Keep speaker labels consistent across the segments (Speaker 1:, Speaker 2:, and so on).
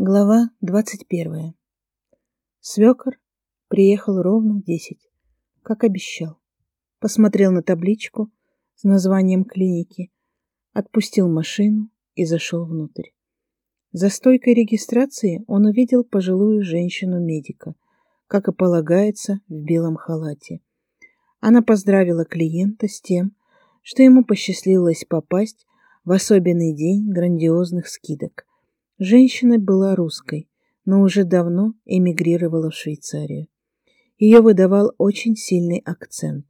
Speaker 1: Глава двадцать первая. Свекор приехал ровно в десять, как обещал. Посмотрел на табличку с названием клиники, отпустил машину и зашел внутрь. За стойкой регистрации он увидел пожилую женщину-медика, как и полагается, в белом халате. Она поздравила клиента с тем, что ему посчастливилось попасть в особенный день грандиозных скидок. Женщина была русской, но уже давно эмигрировала в Швейцарию. Ее выдавал очень сильный акцент.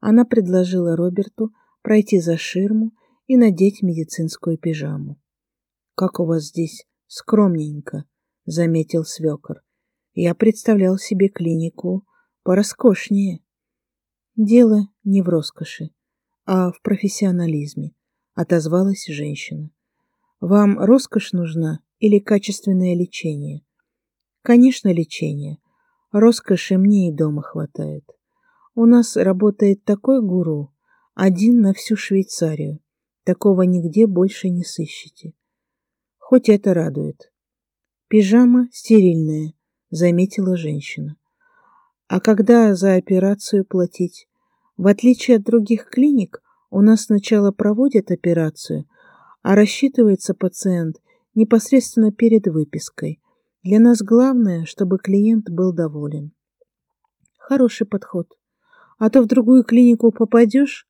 Speaker 1: Она предложила Роберту пройти за ширму и надеть медицинскую пижаму. «Как у вас здесь скромненько», — заметил свекор. «Я представлял себе клинику пороскошнее». «Дело не в роскоши, а в профессионализме», — отозвалась женщина. «Вам роскошь нужна или качественное лечение?» «Конечно, лечение. Роскоши мне и дома хватает. У нас работает такой гуру, один на всю Швейцарию. Такого нигде больше не сыщете. Хоть это радует. Пижама стерильная, заметила женщина. А когда за операцию платить? В отличие от других клиник, у нас сначала проводят операцию, а рассчитывается пациент непосредственно перед выпиской. Для нас главное, чтобы клиент был доволен. Хороший подход. А то в другую клинику попадешь,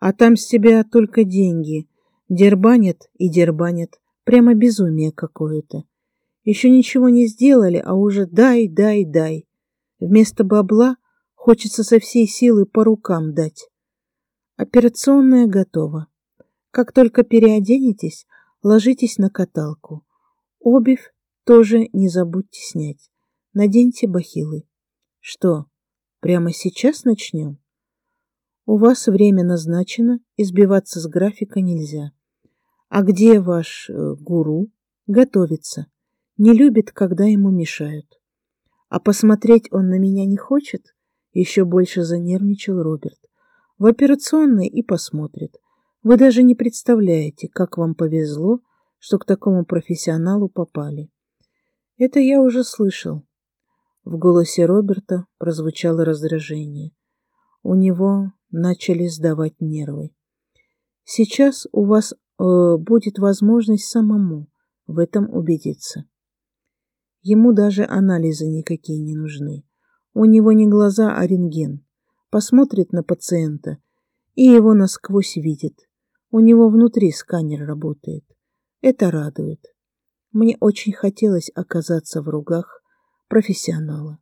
Speaker 1: а там с тебя только деньги. Дербанят и дербанят. Прямо безумие какое-то. Еще ничего не сделали, а уже дай, дай, дай. Вместо бабла хочется со всей силы по рукам дать. Операционная готова. Как только переоденетесь, ложитесь на каталку. Обувь тоже не забудьте снять. Наденьте бахилы. Что, прямо сейчас начнем? У вас время назначено, избиваться с графика нельзя. А где ваш э, гуру? Готовится. Не любит, когда ему мешают. А посмотреть он на меня не хочет? Еще больше занервничал Роберт. В операционной и посмотрит. Вы даже не представляете, как вам повезло, что к такому профессионалу попали. Это я уже слышал. В голосе Роберта прозвучало раздражение. У него начали сдавать нервы. Сейчас у вас э, будет возможность самому в этом убедиться. Ему даже анализы никакие не нужны. У него не глаза, а рентген. Посмотрит на пациента и его насквозь видит. У него внутри сканер работает. Это радует. Мне очень хотелось оказаться в ругах профессионала.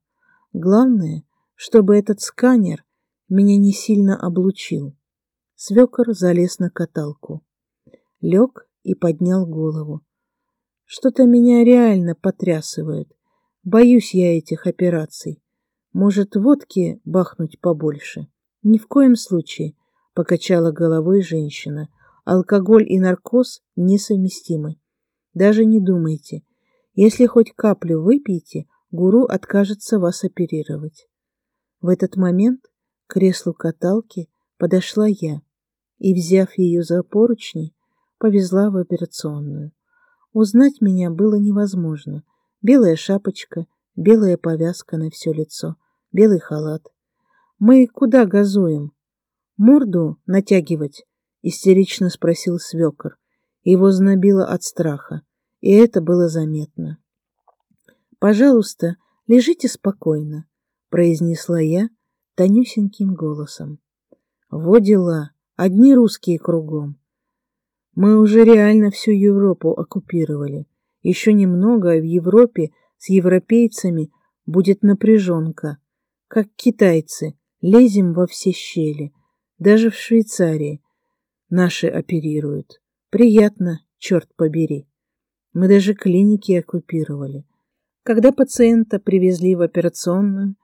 Speaker 1: Главное, чтобы этот сканер меня не сильно облучил. Свекор залез на каталку. Лег и поднял голову. Что-то меня реально потрясывает. Боюсь я этих операций. Может, водки бахнуть побольше? Ни в коем случае, — покачала головой женщина. Алкоголь и наркоз несовместимы. Даже не думайте. Если хоть каплю выпьете, гуру откажется вас оперировать. В этот момент к креслу каталки подошла я и, взяв ее за поручни, повезла в операционную. Узнать меня было невозможно. Белая шапочка, белая повязка на все лицо, белый халат. «Мы куда газуем?» «Морду натягивать?» — истерично спросил свекор. Его знобило от страха, и это было заметно. «Пожалуйста, лежите спокойно», — произнесла я, тонюсеньким голосом. Во дела, одни русские кругом. Мы уже реально всю Европу оккупировали. Еще немного, и в Европе с европейцами будет напряженка. Как китайцы, лезем во все щели. Даже в Швейцарии наши оперируют. Приятно, черт побери. Мы даже клиники оккупировали. Когда пациента привезли в операционную,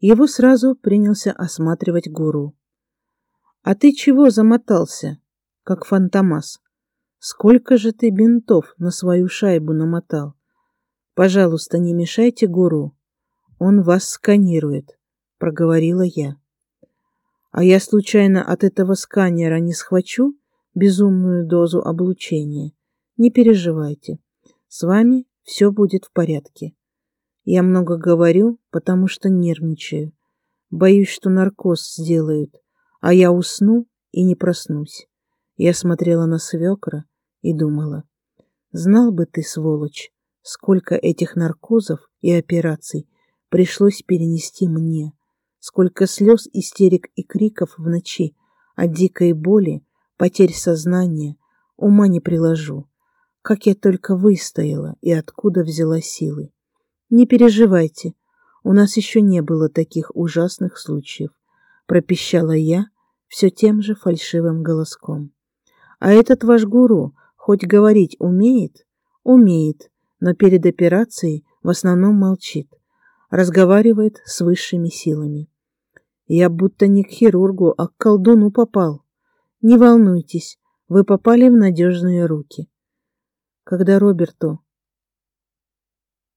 Speaker 1: его сразу принялся осматривать гуру. «А ты чего замотался, как фантомас? Сколько же ты бинтов на свою шайбу намотал? Пожалуйста, не мешайте гуру. Он вас сканирует», — проговорила я. «А я случайно от этого сканера не схвачу безумную дозу облучения? Не переживайте, с вами Все будет в порядке. Я много говорю, потому что нервничаю. Боюсь, что наркоз сделают, а я усну и не проснусь. Я смотрела на свекра и думала, знал бы ты, сволочь, сколько этих наркозов и операций пришлось перенести мне, сколько слез, истерик и криков в ночи от дикой боли, потерь сознания, ума не приложу. Как я только выстояла и откуда взяла силы. Не переживайте, у нас еще не было таких ужасных случаев, пропищала я все тем же фальшивым голоском. А этот ваш гуру хоть говорить умеет? Умеет, но перед операцией в основном молчит, разговаривает с высшими силами. Я будто не к хирургу, а к колдуну попал. Не волнуйтесь, вы попали в надежные руки. Когда Роберту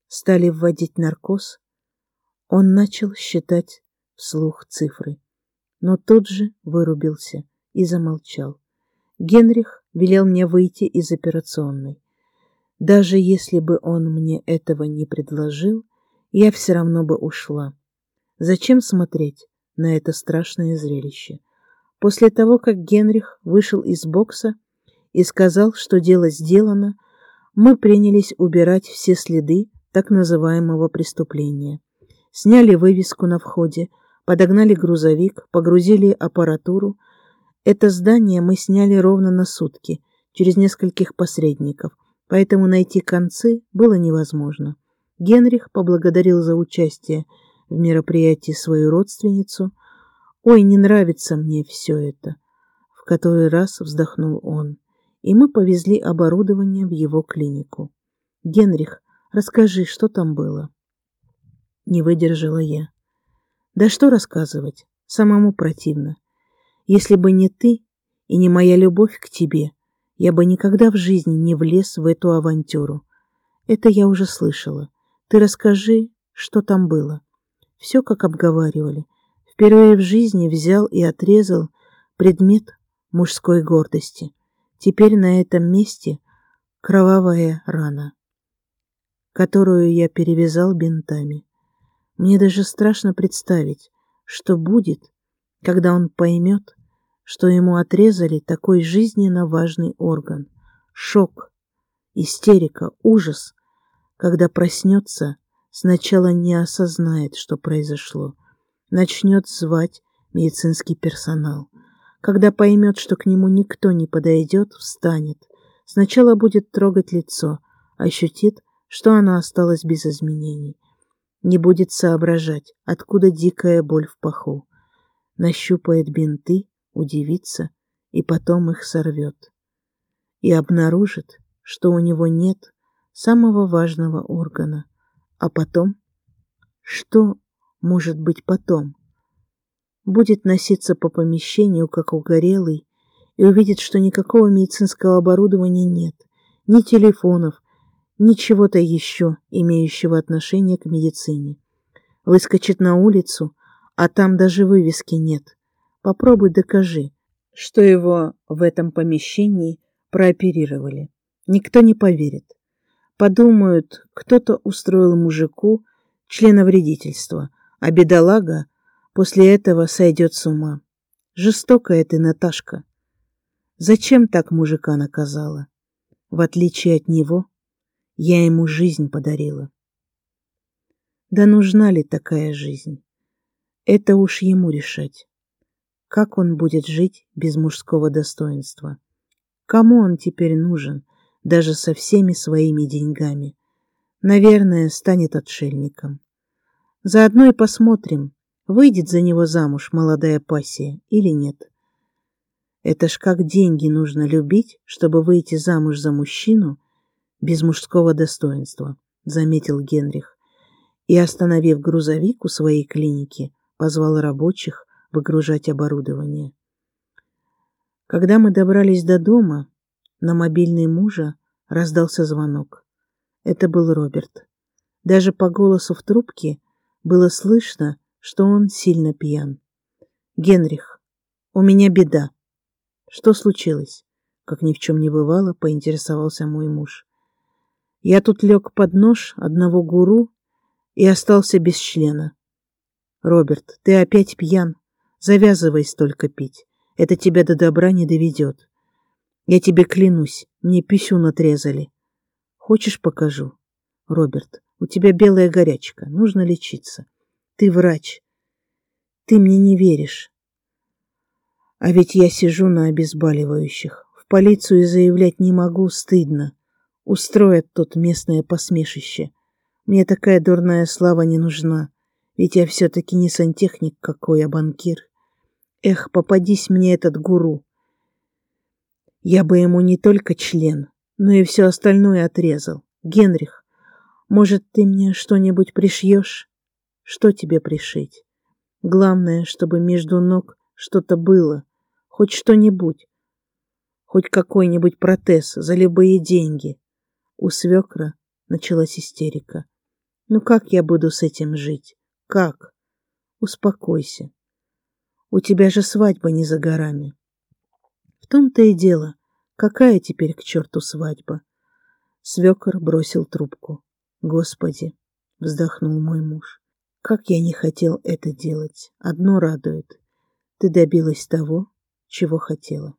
Speaker 1: стали вводить наркоз, он начал считать вслух цифры, но тут же вырубился и замолчал. Генрих велел мне выйти из операционной. Даже если бы он мне этого не предложил, я все равно бы ушла. Зачем смотреть на это страшное зрелище? После того, как Генрих вышел из бокса и сказал, что дело сделано, мы принялись убирать все следы так называемого преступления. Сняли вывеску на входе, подогнали грузовик, погрузили аппаратуру. Это здание мы сняли ровно на сутки, через нескольких посредников, поэтому найти концы было невозможно. Генрих поблагодарил за участие в мероприятии свою родственницу. «Ой, не нравится мне все это», — в который раз вздохнул он и мы повезли оборудование в его клинику. «Генрих, расскажи, что там было?» Не выдержала я. «Да что рассказывать? Самому противно. Если бы не ты и не моя любовь к тебе, я бы никогда в жизни не влез в эту авантюру. Это я уже слышала. Ты расскажи, что там было. Все, как обговаривали. Впервые в жизни взял и отрезал предмет мужской гордости. Теперь на этом месте кровавая рана, которую я перевязал бинтами. Мне даже страшно представить, что будет, когда он поймет, что ему отрезали такой жизненно важный орган. Шок, истерика, ужас, когда проснется, сначала не осознает, что произошло, начнет звать медицинский персонал. Когда поймет, что к нему никто не подойдет, встанет. Сначала будет трогать лицо, ощутит, что оно осталось без изменений. Не будет соображать, откуда дикая боль в паху. Нащупает бинты, удивится и потом их сорвет. И обнаружит, что у него нет самого важного органа. А потом? Что может быть потом? будет носиться по помещению, как угорелый, и увидит, что никакого медицинского оборудования нет, ни телефонов, ни чего-то еще, имеющего отношение к медицине. Выскочит на улицу, а там даже вывески нет. Попробуй докажи, что его в этом помещении прооперировали. Никто не поверит. Подумают, кто-то устроил мужику членовредительство, а бедолага После этого сойдет с ума. Жестокая ты, Наташка. Зачем так мужика наказала? В отличие от него, я ему жизнь подарила. Да нужна ли такая жизнь? Это уж ему решать. Как он будет жить без мужского достоинства? Кому он теперь нужен, даже со всеми своими деньгами? Наверное, станет отшельником. Заодно и посмотрим, выйдет за него замуж молодая пассия или нет. Это ж как деньги нужно любить, чтобы выйти замуж за мужчину без мужского достоинства, заметил Генрих. И, остановив грузовик у своей клиники, позвал рабочих выгружать оборудование. Когда мы добрались до дома, на мобильный мужа раздался звонок. Это был Роберт. Даже по голосу в трубке было слышно, что он сильно пьян. «Генрих, у меня беда». «Что случилось?» Как ни в чем не бывало, поинтересовался мой муж. Я тут лег под нож одного гуру и остался без члена. Роберт, ты опять пьян. Завязывай столько пить. Это тебя до добра не доведет. Я тебе клянусь, мне писюн отрезали. Хочешь, покажу? Роберт, у тебя белая горячка, нужно лечиться. Ты врач. Ты мне не веришь. А ведь я сижу на обезболивающих. В полицию заявлять не могу, стыдно. Устроят тут местное посмешище. Мне такая дурная слава не нужна, ведь я все-таки не сантехник какой, а банкир. Эх, попадись мне этот гуру. Я бы ему не только член, но и все остальное отрезал. Генрих, может, ты мне что-нибудь пришьешь? Что тебе пришить? Главное, чтобы между ног что-то было, хоть что-нибудь, хоть какой-нибудь протез за любые деньги. У свекра началась истерика. Ну как я буду с этим жить? Как? Успокойся. У тебя же свадьба не за горами. В том-то и дело. Какая теперь к черту свадьба? Свекор бросил трубку. Господи, вздохнул мой муж. Как я не хотел это делать. Одно радует. Ты добилась того, чего хотела.